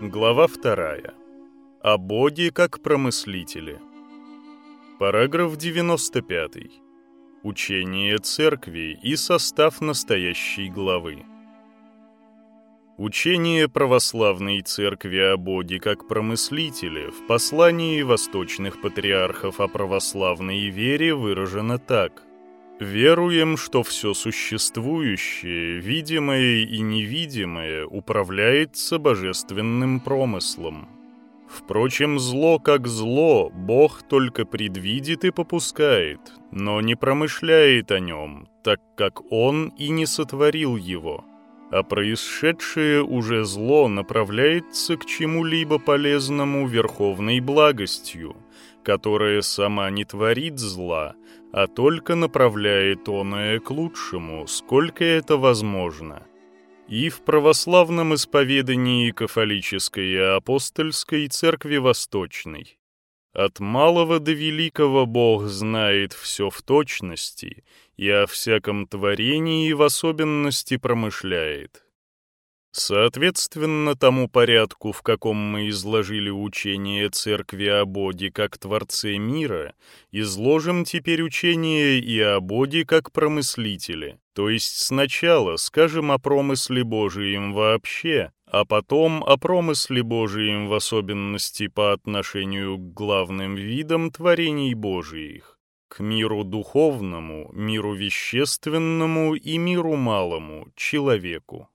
Глава вторая. О Боге как промыслителе. Параграф 95. Учение церкви и состав настоящей главы. Учение православной церкви о Боге как промыслителе в послании восточных патриархов о православной вере выражено так. Веруем, что все существующее, видимое и невидимое, управляется божественным промыслом. Впрочем, зло как зло Бог только предвидит и попускает, но не промышляет о нем, так как Он и не сотворил его. А происшедшее уже зло направляется к чему-либо полезному верховной благостью, которая сама не творит зла, а только направляет оное к лучшему, сколько это возможно. И в православном исповедании кафолической и апостольской церкви Восточной. От малого до великого Бог знает все в точности и о всяком творении в особенности промышляет. Соответственно тому порядку, в каком мы изложили учение Церкви о Боге как Творце мира, изложим теперь учение и о Боге как промыслителе, то есть сначала скажем о промысле Божием вообще, а потом о промысле Божием в особенности по отношению к главным видам творений Божиих, к миру духовному, миру вещественному и миру малому, человеку.